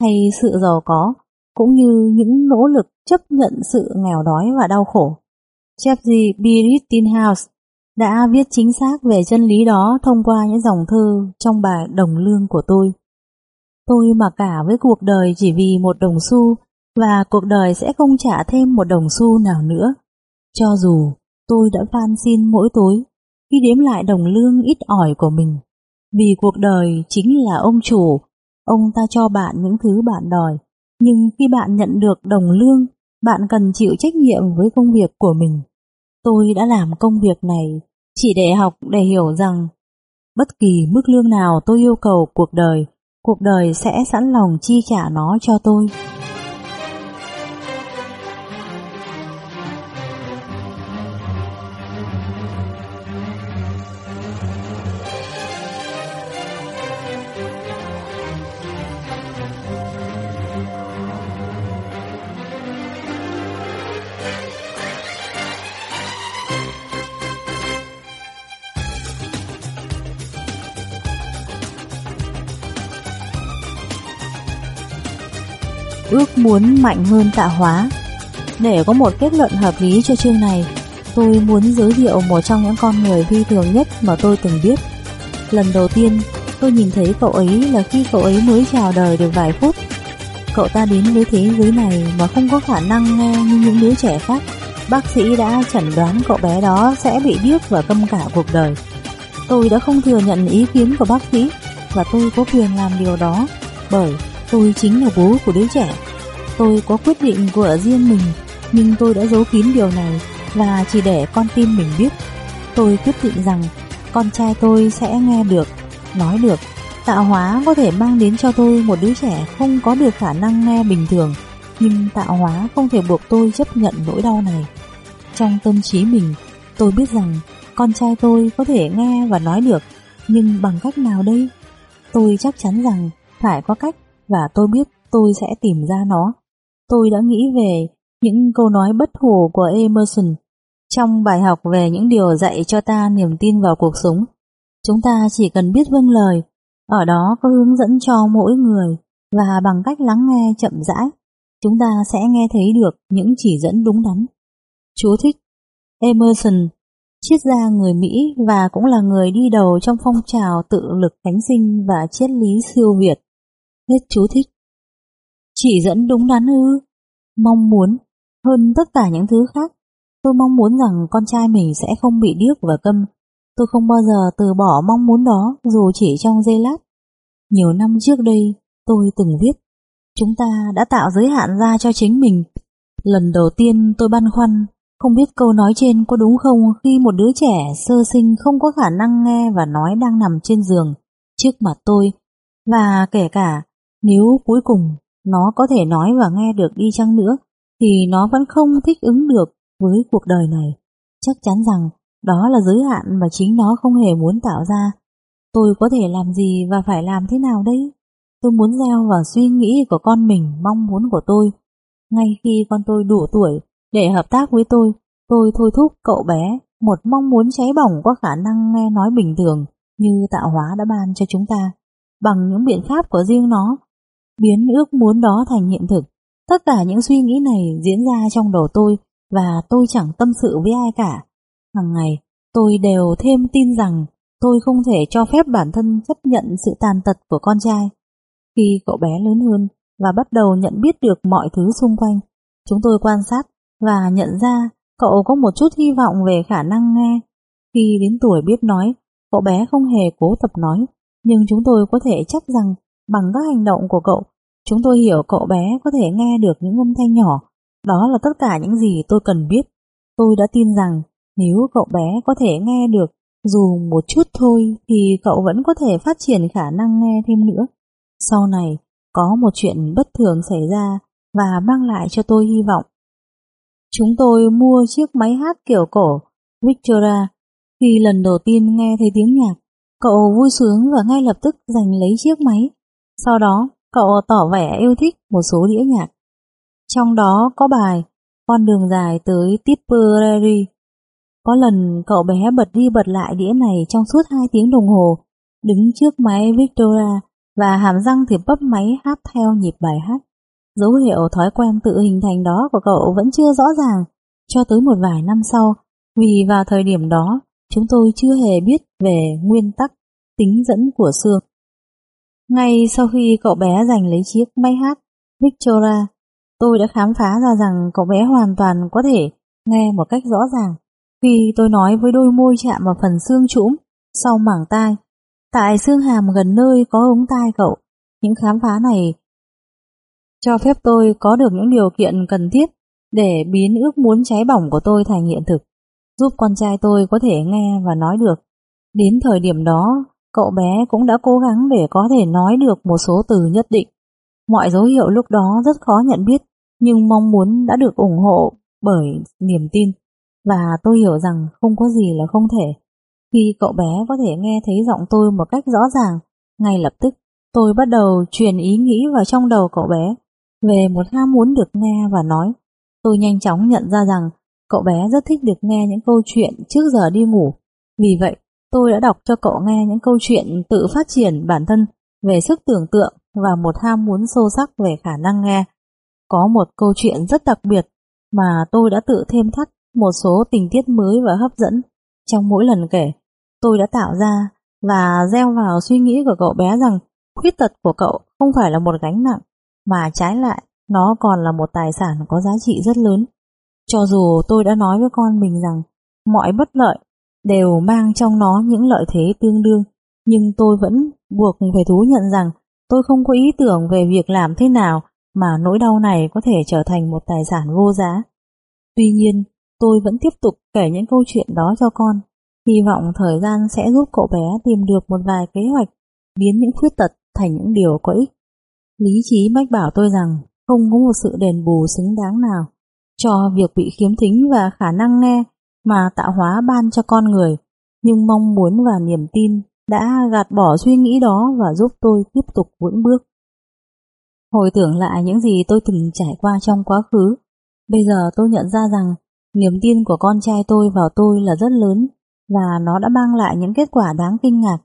hay sự giàu có, cũng như những nỗ lực chấp nhận sự nghèo đói và đau khổ. Jeffrey B. Rittenhouse đã viết chính xác về chân lý đó thông qua những dòng thơ trong bài Đồng Lương của tôi. Tôi mặc cả với cuộc đời chỉ vì một đồng xu và cuộc đời sẽ không trả thêm một đồng xu nào nữa. Cho dù tôi đã van xin mỗi tối khi đếm lại đồng lương ít ỏi của mình. Vì cuộc đời chính là ông chủ, ông ta cho bạn những thứ bạn đòi, nhưng khi bạn nhận được đồng lương, bạn cần chịu trách nhiệm với công việc của mình. Tôi đã làm công việc này chỉ để học để hiểu rằng bất kỳ mức lương nào tôi yêu cầu cuộc đời, cuộc đời sẽ sẵn lòng chi trả nó cho tôi. Muốn mạnh hơn tạo hóa. Để có một kết luận hợp lý cho chương này, tôi muốn giới thiệu một trong những con người phi thường nhất mà tôi từng biết. Lần đầu tiên, tôi nhìn thấy cậu ấy là khi cậu ấy mới chào đời được vài phút. Cậu ta đến với thế giới này mà không có khả năng nghe như những đứa trẻ khác. Bác sĩ đã chẩn đoán cậu bé đó sẽ bị điếc và câm cả cuộc đời. Tôi đã không thừa nhận ý kiến của bác sĩ và tôi có quyền làm điều đó bởi Tôi chính là bố của đứa trẻ. Tôi có quyết định của riêng mình, nhưng tôi đã giấu kín điều này và chỉ để con tim mình biết. Tôi quyết định rằng con trai tôi sẽ nghe được, nói được. Tạo hóa có thể mang đến cho tôi một đứa trẻ không có được khả năng nghe bình thường, nhưng tạo hóa không thể buộc tôi chấp nhận nỗi đau này. Trong tâm trí mình, tôi biết rằng con trai tôi có thể nghe và nói được, nhưng bằng cách nào đây? Tôi chắc chắn rằng phải có cách và tôi biết tôi sẽ tìm ra nó. Tôi đã nghĩ về những câu nói bất hủ của Emerson trong bài học về những điều dạy cho ta niềm tin vào cuộc sống. Chúng ta chỉ cần biết vâng lời, ở đó có hướng dẫn cho mỗi người và bằng cách lắng nghe chậm rãi, chúng ta sẽ nghe thấy được những chỉ dẫn đúng đắn. Chú thích Emerson, triết gia người Mỹ và cũng là người đi đầu trong phong trào tự lực cánh sinh và triết lý siêu việt. Hết chú thích. Chỉ dẫn đúng đắn ư? Mong muốn, hơn tất cả những thứ khác, tôi mong muốn rằng con trai mình sẽ không bị điếc và câm. Tôi không bao giờ từ bỏ mong muốn đó dù chỉ trong giây lát. Nhiều năm trước đây, tôi từng viết, chúng ta đã tạo giới hạn ra cho chính mình. Lần đầu tiên tôi băn khoăn, không biết câu nói trên có đúng không khi một đứa trẻ sơ sinh không có khả năng nghe và nói đang nằm trên giường trước mặt tôi, và kể cả nếu cuối cùng nó có thể nói và nghe được đi chăng nữa, thì nó vẫn không thích ứng được với cuộc đời này. Chắc chắn rằng đó là giới hạn mà chính nó không hề muốn tạo ra. Tôi có thể làm gì và phải làm thế nào đây? Tôi muốn gieo vào suy nghĩ của con mình mong muốn của tôi. Ngay khi con tôi đủ tuổi để hợp tác với tôi, tôi thôi thúc cậu bé một mong muốn cháy bỏng có khả năng nghe nói bình thường như tạo hóa đã ban cho chúng ta. Bằng những biện pháp của riêng nó, biến ước muốn đó thành hiện thực. Tất cả những suy nghĩ này diễn ra trong đầu tôi và tôi chẳng tâm sự với ai cả. Hằng ngày, tôi đều thêm tin rằng tôi không thể cho phép bản thân chấp nhận sự tàn tật của con trai. Khi cậu bé lớn hơn và bắt đầu nhận biết được mọi thứ xung quanh, chúng tôi quan sát và nhận ra cậu có một chút hy vọng về khả năng nghe. Khi đến tuổi biết nói, cậu bé không hề cố tập nói, nhưng chúng tôi có thể chắc rằng Bằng các hành động của cậu, chúng tôi hiểu cậu bé có thể nghe được những âm thanh nhỏ. Đó là tất cả những gì tôi cần biết. Tôi đã tin rằng nếu cậu bé có thể nghe được dù một chút thôi thì cậu vẫn có thể phát triển khả năng nghe thêm nữa. Sau này, có một chuyện bất thường xảy ra và mang lại cho tôi hy vọng. Chúng tôi mua chiếc máy hát kiểu cổ Victoria. Khi lần đầu tiên nghe thấy tiếng nhạc, cậu vui sướng và ngay lập tức giành lấy chiếc máy. Sau đó, cậu tỏ vẻ yêu thích một số đĩa nhạc. Trong đó có bài Con đường dài tới Tipperary. Có lần cậu bé bật đi bật lại đĩa này trong suốt 2 tiếng đồng hồ, đứng trước máy Victoria và hàm răng thì bấp máy hát theo nhịp bài hát. Dấu hiệu thói quen tự hình thành đó của cậu vẫn chưa rõ ràng cho tới một vài năm sau, vì vào thời điểm đó chúng tôi chưa hề biết về nguyên tắc tính dẫn của xương. Ngay sau khi cậu bé giành lấy chiếc máy hát Victoria, tôi đã khám phá ra rằng cậu bé hoàn toàn có thể nghe một cách rõ ràng khi tôi nói với đôi môi chạm vào phần xương trũng sau mảng tai. Tại xương hàm gần nơi có ống tai cậu, Những khám phá này cho phép tôi có được những điều kiện cần thiết để biến ước muốn cháy bỏng của tôi thành hiện thực, giúp con trai tôi có thể nghe và nói được. Đến thời điểm đó, cậu bé cũng đã cố gắng để có thể nói được một số từ nhất định. Mọi dấu hiệu lúc đó rất khó nhận biết, nhưng mong muốn đã được ủng hộ bởi niềm tin, và tôi hiểu rằng không có gì là không thể. Khi cậu bé có thể nghe thấy giọng tôi một cách rõ ràng, ngay lập tức tôi bắt đầu truyền ý nghĩ vào trong đầu cậu bé về một ham muốn được nghe và nói. Tôi nhanh chóng nhận ra rằng cậu bé rất thích được nghe những câu chuyện trước giờ đi ngủ. Vì vậy, tôi đã đọc cho cậu nghe những câu chuyện tự phát triển bản thân về sức tưởng tượng và một ham muốn sâu sắc về khả năng nghe. Có một câu chuyện rất đặc biệt mà tôi đã tự thêm thắt một số tình tiết mới và hấp dẫn trong mỗi lần kể. Tôi đã tạo ra và gieo vào suy nghĩ của cậu bé rằng khuyết tật của cậu không phải là một gánh nặng, mà trái lại, nó còn là một tài sản có giá trị rất lớn. Cho dù tôi đã nói với con mình rằng mọi bất lợi đều mang trong nó những lợi thế tương đương, nhưng tôi vẫn buộc phải thú nhận rằng tôi không có ý tưởng về việc làm thế nào mà nỗi đau này có thể trở thành một tài sản vô giá. Tuy nhiên, tôi vẫn tiếp tục kể những câu chuyện đó cho con, hy vọng thời gian sẽ giúp cậu bé tìm được một vài kế hoạch biến những khuyết tật thành những điều có ích. Lý trí mách bảo tôi rằng không có một sự đền bù xứng đáng nào cho việc bị khiếm thính và khả năng nghe mà tạo hóa ban cho con người, nhưng mong muốn và niềm tin đã gạt bỏ suy nghĩ đó và giúp tôi tiếp tục vững bước. Hồi tưởng lại những gì tôi từng trải qua trong quá khứ, bây giờ tôi nhận ra rằng niềm tin của con trai tôi vào tôi là rất lớn và nó đã mang lại những kết quả đáng kinh ngạc.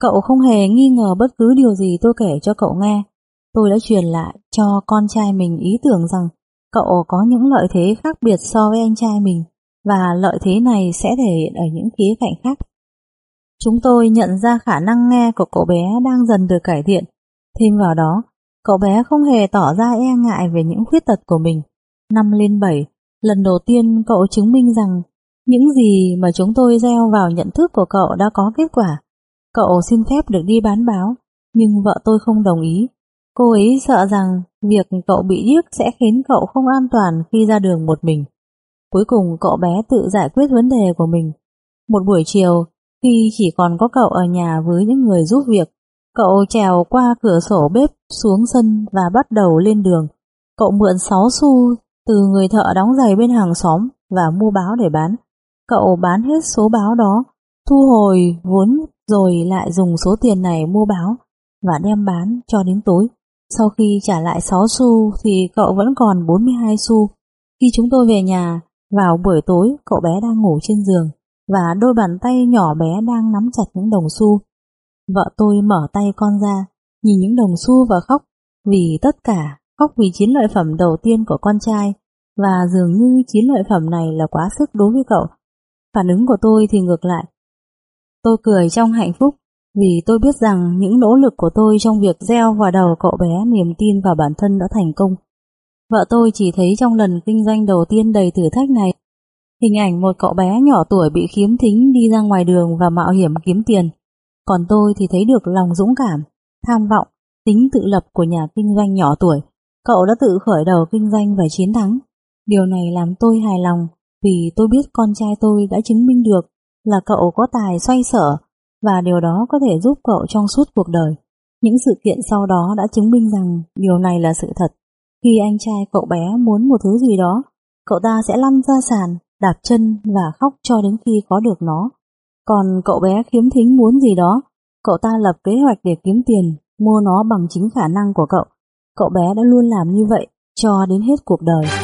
Cậu không hề nghi ngờ bất cứ điều gì tôi kể cho cậu nghe. Tôi đã truyền lại cho con trai mình ý tưởng rằng cậu có những lợi thế khác biệt so với anh trai mình và lợi thế này sẽ thể hiện ở những khía cạnh khác. Chúng tôi nhận ra khả năng nghe của cậu bé đang dần được cải thiện. Thêm vào đó, cậu bé không hề tỏ ra e ngại về những khuyết tật của mình. Năm lên bảy, lần đầu tiên cậu chứng minh rằng những gì mà chúng tôi gieo vào nhận thức của cậu đã có kết quả. Cậu xin phép được đi bán báo, nhưng vợ tôi không đồng ý. Cô ấy sợ rằng việc cậu bị điếc sẽ khiến cậu không an toàn khi ra đường một mình. Cuối cùng cậu bé tự giải quyết vấn đề của mình. Một buổi chiều, khi chỉ còn có cậu ở nhà với những người giúp việc, cậu trèo qua cửa sổ bếp xuống sân và bắt đầu lên đường. Cậu mượn 6 xu từ người thợ đóng giày bên hàng xóm và mua báo để bán. Cậu bán hết số báo đó, thu hồi vốn rồi lại dùng số tiền này mua báo và đem bán cho đến tối. Sau khi trả lại 6 xu thì cậu vẫn còn 42 xu. Khi chúng tôi về nhà, vào buổi tối cậu bé đang ngủ trên giường và đôi bàn tay nhỏ bé đang nắm chặt những đồng xu. Vợ tôi mở tay con ra, nhìn những đồng xu và khóc vì tất cả khóc vì chiến lợi phẩm đầu tiên của con trai và dường như chiến lợi phẩm này là quá sức đối với cậu. Phản ứng của tôi thì ngược lại. Tôi cười trong hạnh phúc vì tôi biết rằng những nỗ lực của tôi trong việc gieo vào đầu cậu bé niềm tin vào bản thân đã thành công. Vợ tôi chỉ thấy trong lần kinh doanh đầu tiên đầy thử thách này, hình ảnh một cậu bé nhỏ tuổi bị khiếm thính đi ra ngoài đường và mạo hiểm kiếm tiền. Còn tôi thì thấy được lòng dũng cảm, tham vọng, tính tự lập của nhà kinh doanh nhỏ tuổi. Cậu đã tự khởi đầu kinh doanh và chiến thắng. Điều này làm tôi hài lòng vì tôi biết con trai tôi đã chứng minh được là cậu có tài xoay sở và điều đó có thể giúp cậu trong suốt cuộc đời. Những sự kiện sau đó đã chứng minh rằng điều này là sự thật. Khi anh trai cậu bé muốn một thứ gì đó, cậu ta sẽ lăn ra sàn, đạp chân và khóc cho đến khi có được nó. Còn cậu bé khiếm thính muốn gì đó, cậu ta lập kế hoạch để kiếm tiền, mua nó bằng chính khả năng của cậu. Cậu bé đã luôn làm như vậy cho đến hết cuộc đời.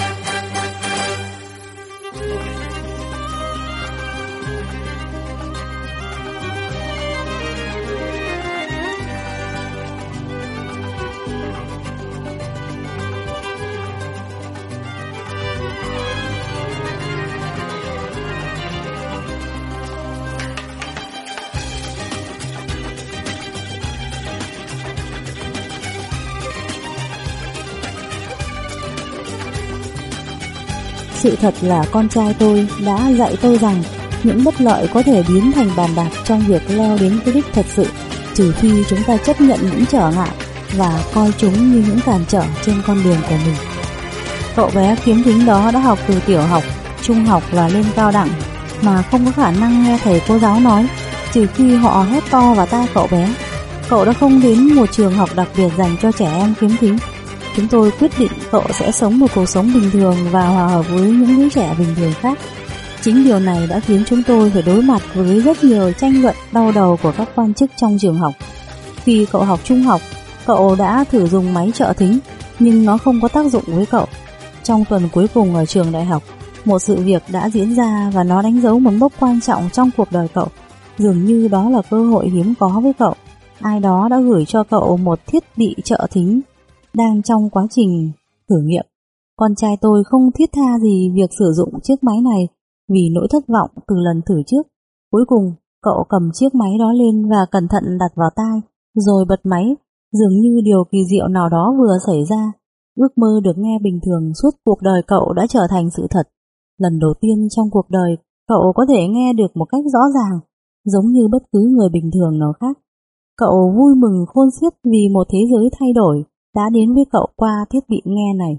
Sự thật là con trai tôi đã dạy tôi rằng những bất lợi có thể biến thành bàn đạp trong việc leo đến cái đích thật sự, trừ khi chúng ta chấp nhận những trở ngại và coi chúng như những cản trở trên con đường của mình. Cậu bé kiếm thính đó đã học từ tiểu học, trung học và lên cao đẳng mà không có khả năng nghe thầy cô giáo nói trừ khi họ hét to vào tai cậu bé. Cậu đã không đến một trường học đặc biệt dành cho trẻ em kiếm thính. Chúng tôi quyết định cậu sẽ sống một cuộc sống bình thường và hòa hợp với những đứa trẻ bình thường khác. Chính điều này đã khiến chúng tôi phải đối mặt với rất nhiều tranh luận đau đầu của các quan chức trong trường học. Khi cậu học trung học, cậu đã thử dùng máy trợ thính, nhưng nó không có tác dụng với cậu. Trong tuần cuối cùng ở trường đại học, một sự việc đã diễn ra và nó đánh dấu một mốc quan trọng trong cuộc đời cậu. Dường như đó là cơ hội hiếm có với cậu. Ai đó đã gửi cho cậu một thiết bị trợ thính đang trong quá trình thử nghiệm. Con trai tôi không thiết tha gì việc sử dụng chiếc máy này vì nỗi thất vọng từ lần thử trước. Cuối cùng, cậu cầm chiếc máy đó lên và cẩn thận đặt vào tai, rồi bật máy, dường như điều kỳ diệu nào đó vừa xảy ra. Ước mơ được nghe bình thường suốt cuộc đời cậu đã trở thành sự thật. Lần đầu tiên trong cuộc đời, cậu có thể nghe được một cách rõ ràng, giống như bất cứ người bình thường nào khác. Cậu vui mừng khôn xiết vì một thế giới thay đổi đã đến với cậu qua thiết bị nghe này.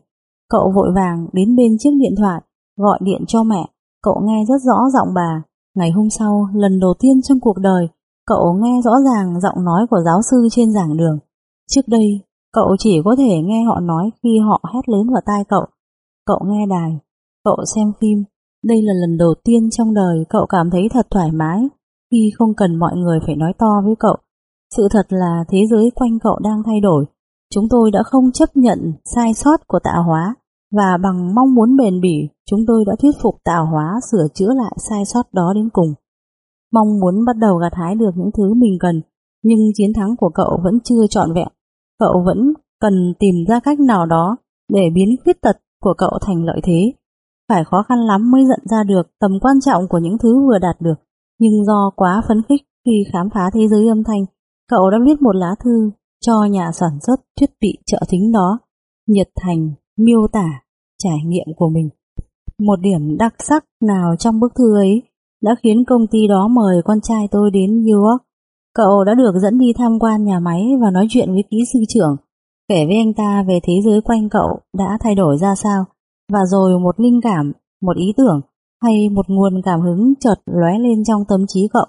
Cậu vội vàng đến bên chiếc điện thoại, gọi điện cho mẹ. Cậu nghe rất rõ giọng bà. Ngày hôm sau, lần đầu tiên trong cuộc đời, cậu nghe rõ ràng giọng nói của giáo sư trên giảng đường. Trước đây, cậu chỉ có thể nghe họ nói khi họ hét lớn vào tai cậu. Cậu nghe đài, cậu xem phim. Đây là lần đầu tiên trong đời cậu cảm thấy thật thoải mái khi không cần mọi người phải nói to với cậu. Sự thật là thế giới quanh cậu đang thay đổi. Chúng tôi đã không chấp nhận sai sót của tạo hóa và bằng mong muốn bền bỉ, chúng tôi đã thuyết phục tạo hóa sửa chữa lại sai sót đó đến cùng. Mong muốn bắt đầu gặt hái được những thứ mình cần, nhưng chiến thắng của cậu vẫn chưa trọn vẹn. Cậu vẫn cần tìm ra cách nào đó để biến khuyết tật của cậu thành lợi thế. Phải khó khăn lắm mới nhận ra được tầm quan trọng của những thứ vừa đạt được, nhưng do quá phấn khích khi khám phá thế giới âm thanh, cậu đã viết một lá thư cho nhà sản xuất thiết bị trợ thính đó, nhiệt thành miêu tả trải nghiệm của mình. Một điểm đặc sắc nào trong bức thư ấy đã khiến công ty đó mời con trai tôi đến New York. Cậu đã được dẫn đi tham quan nhà máy và nói chuyện với kỹ sư trưởng, kể với anh ta về thế giới quanh cậu đã thay đổi ra sao, và rồi một linh cảm, một ý tưởng hay một nguồn cảm hứng chợt lóe lên trong tâm trí cậu.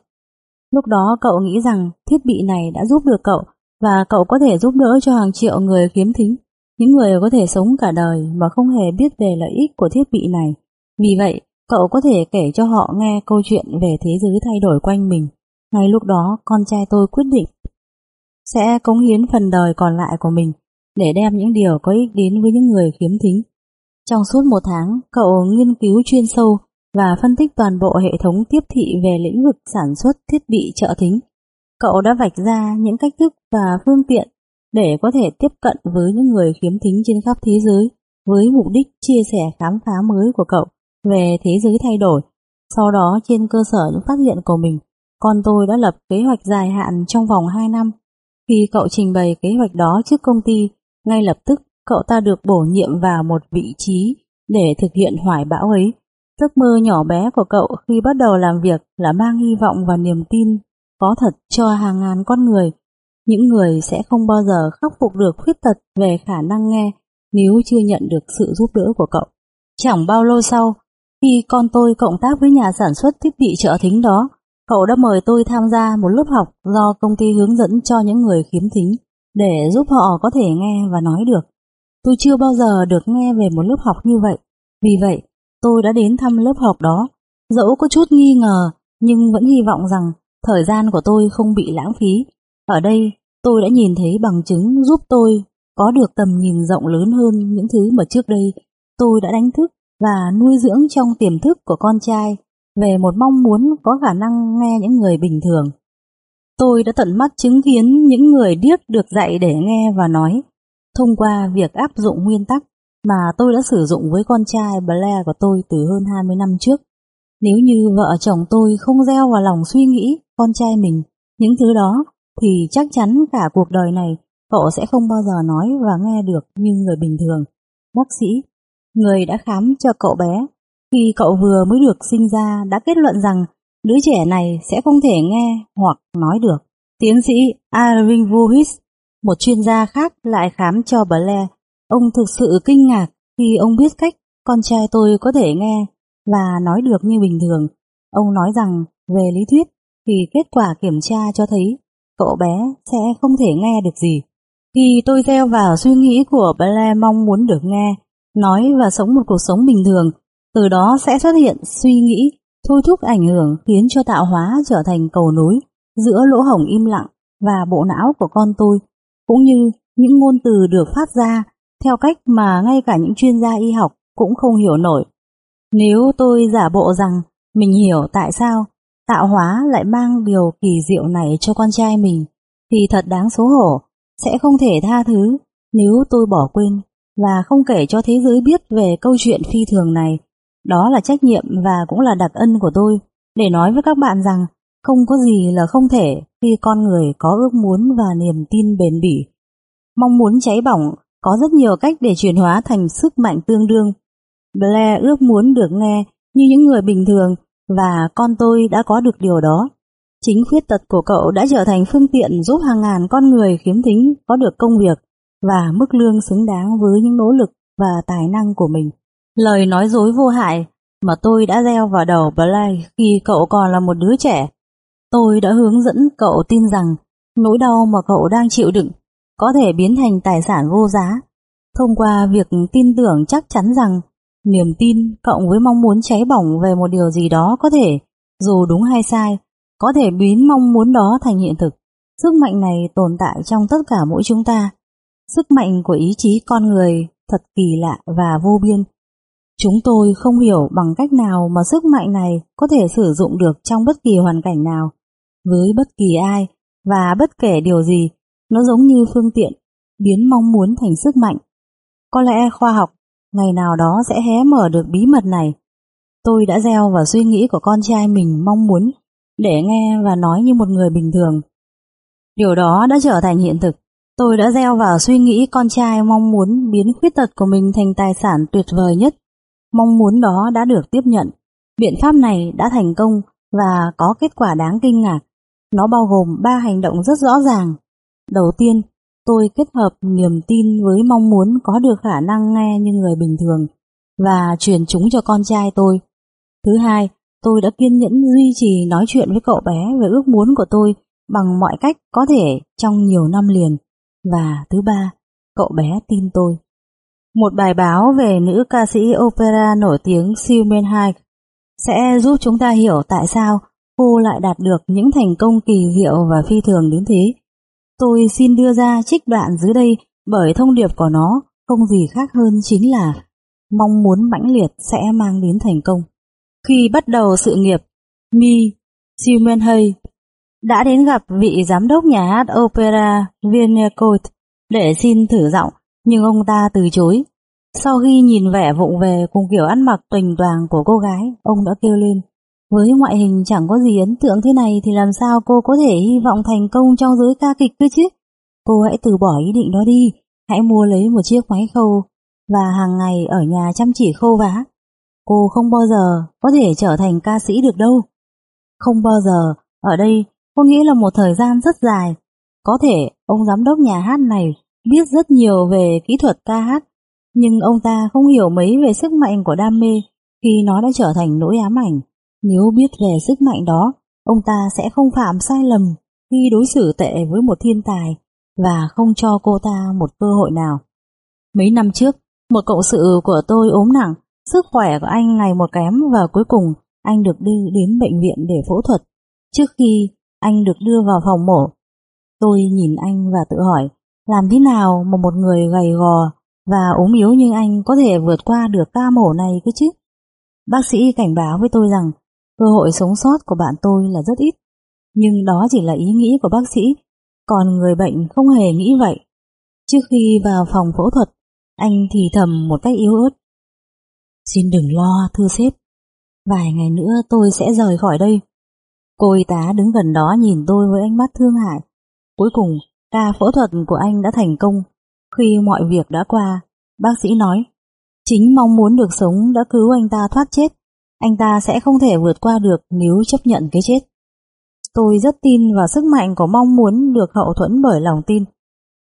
Lúc đó cậu nghĩ rằng thiết bị này đã giúp được cậu và cậu có thể giúp đỡ cho hàng triệu người khiếm thính, những người có thể sống cả đời mà không hề biết về lợi ích của thiết bị này. Vì vậy, cậu có thể kể cho họ nghe câu chuyện về thế giới thay đổi quanh mình. Ngay lúc đó, con trai tôi quyết định sẽ cống hiến phần đời còn lại của mình để đem những điều có ích đến với những người khiếm thính. Trong suốt một tháng, cậu nghiên cứu chuyên sâu và phân tích toàn bộ hệ thống tiếp thị về lĩnh vực sản xuất thiết bị trợ thính. Cậu đã vạch ra những cách thức và phương tiện để có thể tiếp cận với những người khiếm thính trên khắp thế giới với mục đích chia sẻ khám phá mới của cậu về thế giới thay đổi. Sau đó trên cơ sở những phát hiện của mình, con tôi đã lập kế hoạch dài hạn trong vòng 2 năm. Khi cậu trình bày kế hoạch đó trước công ty, ngay lập tức cậu ta được bổ nhiệm vào một vị trí để thực hiện hoài bão ấy. Giấc mơ nhỏ bé của cậu khi bắt đầu làm việc là mang hy vọng và niềm tin có thật cho hàng ngàn con người. Những người sẽ không bao giờ khắc phục được khuyết tật về khả năng nghe nếu chưa nhận được sự giúp đỡ của cậu. Chẳng bao lâu sau, khi con tôi cộng tác với nhà sản xuất thiết bị trợ thính đó, cậu đã mời tôi tham gia một lớp học do công ty hướng dẫn cho những người khiếm thính để giúp họ có thể nghe và nói được. Tôi chưa bao giờ được nghe về một lớp học như vậy. Vì vậy, tôi đã đến thăm lớp học đó. Dẫu có chút nghi ngờ, nhưng vẫn hy vọng rằng thời gian của tôi không bị lãng phí. Ở đây, tôi đã nhìn thấy bằng chứng giúp tôi có được tầm nhìn rộng lớn hơn những thứ mà trước đây tôi đã đánh thức và nuôi dưỡng trong tiềm thức của con trai về một mong muốn có khả năng nghe những người bình thường. Tôi đã tận mắt chứng kiến những người điếc được dạy để nghe và nói thông qua việc áp dụng nguyên tắc mà tôi đã sử dụng với con trai Blair của tôi từ hơn 20 năm trước. Nếu như vợ chồng tôi không gieo vào lòng suy nghĩ con trai mình những thứ đó, thì chắc chắn cả cuộc đời này cậu sẽ không bao giờ nói và nghe được như người bình thường. Bác sĩ, người đã khám cho cậu bé, khi cậu vừa mới được sinh ra đã kết luận rằng đứa trẻ này sẽ không thể nghe hoặc nói được. Tiến sĩ Arvin Vuhis Một chuyên gia khác lại khám cho Blair. Ông thực sự kinh ngạc khi ông biết cách con trai tôi có thể nghe và nói được như bình thường. Ông nói rằng về lý thuyết thì kết quả kiểm tra cho thấy cậu bé sẽ không thể nghe được gì. Khi tôi gieo vào suy nghĩ của Blair mong muốn được nghe, nói và sống một cuộc sống bình thường, từ đó sẽ xuất hiện suy nghĩ, thôi thúc ảnh hưởng khiến cho tạo hóa trở thành cầu nối giữa lỗ hổng im lặng và bộ não của con tôi, cũng như những ngôn từ được phát ra theo cách mà ngay cả những chuyên gia y học cũng không hiểu nổi. Nếu tôi giả bộ rằng mình hiểu tại sao tạo hóa lại mang điều kỳ diệu này cho con trai mình, thì thật đáng xấu hổ, sẽ không thể tha thứ nếu tôi bỏ quên và không kể cho thế giới biết về câu chuyện phi thường này. Đó là trách nhiệm và cũng là đặc ân của tôi để nói với các bạn rằng không có gì là không thể khi con người có ước muốn và niềm tin bền bỉ. Mong muốn cháy bỏng có rất nhiều cách để chuyển hóa thành sức mạnh tương đương. Blair ước muốn được nghe như những người bình thường và con tôi đã có được điều đó. Chính khuyết tật của cậu đã trở thành phương tiện giúp hàng ngàn con người khiếm thính có được công việc và mức lương xứng đáng với những nỗ lực và tài năng của mình. Lời nói dối vô hại mà tôi đã gieo vào đầu Blair khi cậu còn là một đứa trẻ. Tôi đã hướng dẫn cậu tin rằng nỗi đau mà cậu đang chịu đựng có thể biến thành tài sản vô giá thông qua việc tin tưởng chắc chắn rằng niềm tin cộng với mong muốn cháy bỏng về một điều gì đó có thể, dù đúng hay sai, có thể biến mong muốn đó thành hiện thực. Sức mạnh này tồn tại trong tất cả mỗi chúng ta. Sức mạnh của ý chí con người thật kỳ lạ và vô biên. Chúng tôi không hiểu bằng cách nào mà sức mạnh này có thể sử dụng được trong bất kỳ hoàn cảnh nào, với bất kỳ ai và bất kể điều gì, nó giống như phương tiện biến mong muốn thành sức mạnh. Có lẽ khoa học ngày nào đó sẽ hé mở được bí mật này. Tôi đã gieo vào suy nghĩ của con trai mình mong muốn để nghe và nói như một người bình thường. Điều đó đã trở thành hiện thực. Tôi đã gieo vào suy nghĩ con trai mong muốn biến khuyết tật của mình thành tài sản tuyệt vời nhất. Mong muốn đó đã được tiếp nhận. Biện pháp này đã thành công và có kết quả đáng kinh ngạc. Nó bao gồm ba hành động rất rõ ràng. Đầu tiên, tôi kết hợp niềm tin với mong muốn có được khả năng nghe như người bình thường và truyền chúng cho con trai tôi. Thứ hai, tôi đã kiên nhẫn duy trì nói chuyện với cậu bé về ước muốn của tôi bằng mọi cách có thể trong nhiều năm liền. Và thứ ba, cậu bé tin tôi. Một bài báo về nữ ca sĩ opera nổi tiếng Silmen Hayek sẽ giúp chúng ta hiểu tại sao cô lại đạt được những thành công kỳ diệu và phi thường đến thế. Tôi xin đưa ra trích đoạn dưới đây bởi thông điệp của nó không gì khác hơn chính là mong muốn mãnh liệt sẽ mang đến thành công. Khi bắt đầu sự nghiệp, Mi Simenhay đã đến gặp vị giám đốc nhà hát opera Viennecourt để xin thử giọng, nhưng ông ta từ chối. Sau khi nhìn vẻ vụng về cùng kiểu ăn mặc tuềnh toàn của cô gái, ông đã kêu lên. Với ngoại hình chẳng có gì ấn tượng thế này thì làm sao cô có thể hy vọng thành công trong giới ca kịch cơ chứ? Cô hãy từ bỏ ý định đó đi, hãy mua lấy một chiếc máy khâu và hàng ngày ở nhà chăm chỉ khâu vá. Cô không bao giờ có thể trở thành ca sĩ được đâu. Không bao giờ, ở đây có nghĩa là một thời gian rất dài. Có thể ông giám đốc nhà hát này biết rất nhiều về kỹ thuật ca hát, nhưng ông ta không hiểu mấy về sức mạnh của đam mê khi nó đã trở thành nỗi ám ảnh. Nếu biết về sức mạnh đó, ông ta sẽ không phạm sai lầm khi đối xử tệ với một thiên tài và không cho cô ta một cơ hội nào. Mấy năm trước, một cộng sự của tôi ốm nặng, sức khỏe của anh ngày một kém và cuối cùng anh được đưa đến bệnh viện để phẫu thuật. Trước khi anh được đưa vào phòng mổ, tôi nhìn anh và tự hỏi làm thế nào mà một người gầy gò và ốm yếu như anh có thể vượt qua được ca mổ này cơ chứ? Bác sĩ cảnh báo với tôi rằng Cơ hội sống sót của bạn tôi là rất ít, nhưng đó chỉ là ý nghĩ của bác sĩ, còn người bệnh không hề nghĩ vậy. Trước khi vào phòng phẫu thuật, anh thì thầm một cách yếu ớt. Xin đừng lo, thưa sếp. Vài ngày nữa tôi sẽ rời khỏi đây. Cô y tá đứng gần đó nhìn tôi với ánh mắt thương hại. Cuối cùng, ca phẫu thuật của anh đã thành công. Khi mọi việc đã qua, bác sĩ nói, chính mong muốn được sống đã cứu anh ta thoát chết anh ta sẽ không thể vượt qua được nếu chấp nhận cái chết. Tôi rất tin vào sức mạnh của mong muốn được hậu thuẫn bởi lòng tin.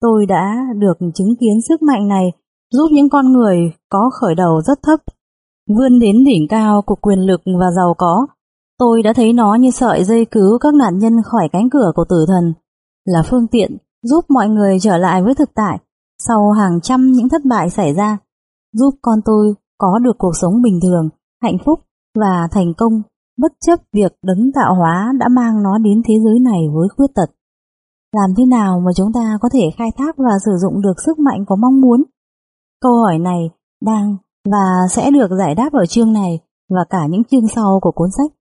Tôi đã được chứng kiến sức mạnh này giúp những con người có khởi đầu rất thấp vươn đến đỉnh cao của quyền lực và giàu có. Tôi đã thấy nó như sợi dây cứu các nạn nhân khỏi cánh cửa của tử thần, là phương tiện giúp mọi người trở lại với thực tại sau hàng trăm những thất bại xảy ra, giúp con tôi có được cuộc sống bình thường, hạnh phúc và thành công bất chấp việc đấng tạo hóa đã mang nó đến thế giới này với khuyết tật. Làm thế nào mà chúng ta có thể khai thác và sử dụng được sức mạnh có mong muốn? Câu hỏi này đang và sẽ được giải đáp ở chương này và cả những chương sau của cuốn sách.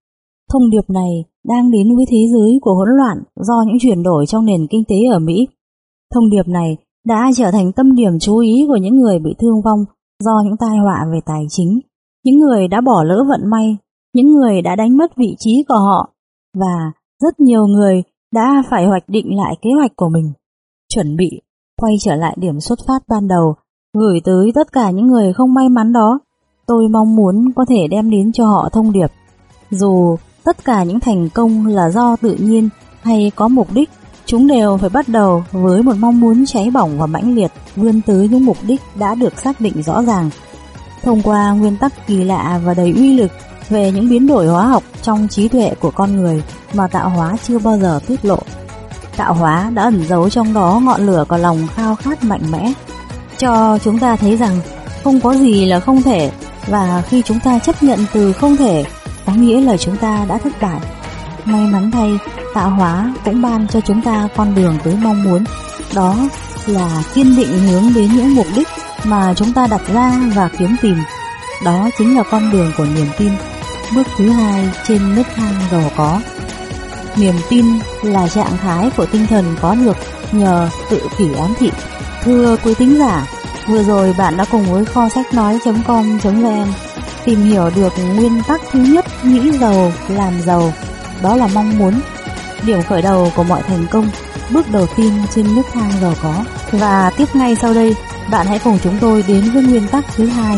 Thông điệp này đang đến với thế giới của hỗn loạn do những chuyển đổi trong nền kinh tế ở Mỹ. Thông điệp này đã trở thành tâm điểm chú ý của những người bị thương vong do những tai họa về tài chính, những người đã bỏ lỡ vận may, những người đã đánh mất vị trí của họ và rất nhiều người đã phải hoạch định lại kế hoạch của mình, chuẩn bị quay trở lại điểm xuất phát ban đầu, gửi tới tất cả những người không may mắn đó. Tôi mong muốn có thể đem đến cho họ thông điệp. Dù tất cả những thành công là do tự nhiên hay có mục đích, chúng đều phải bắt đầu với một mong muốn cháy bỏng và mãnh liệt vươn tới những mục đích đã được xác định rõ ràng. Thông qua nguyên tắc kỳ lạ và đầy uy lực về những biến đổi hóa học trong trí tuệ của con người mà tạo hóa chưa bao giờ tiết lộ. Tạo hóa đã ẩn giấu trong đó ngọn lửa của lòng khao khát mạnh mẽ, cho chúng ta thấy rằng không có gì là không thể và khi chúng ta chấp nhận từ không thể có nghĩa là chúng ta đã thất bại. May mắn thay, tạo hóa cũng ban cho chúng ta con đường tới mong muốn. Đó là kiên định hướng đến những mục đích mà chúng ta đặt ra và kiếm tìm. Đó chính là con đường của niềm tin. Bước thứ hai trên nấc thang giàu có. Niềm tin là trạng thái của tinh thần có được nhờ tự kỷ ám thị. Thưa quý tính giả, vừa rồi bạn đã cùng với kho sách nói.com.vn tìm hiểu được nguyên tắc thứ nhất nghĩ giàu làm giàu, đó là mong muốn. Điểm khởi đầu của mọi thành công, bước đầu tiên trên nước thang giàu có. Và tiếp ngay sau đây, bạn hãy cùng chúng tôi đến với nguyên tắc thứ hai.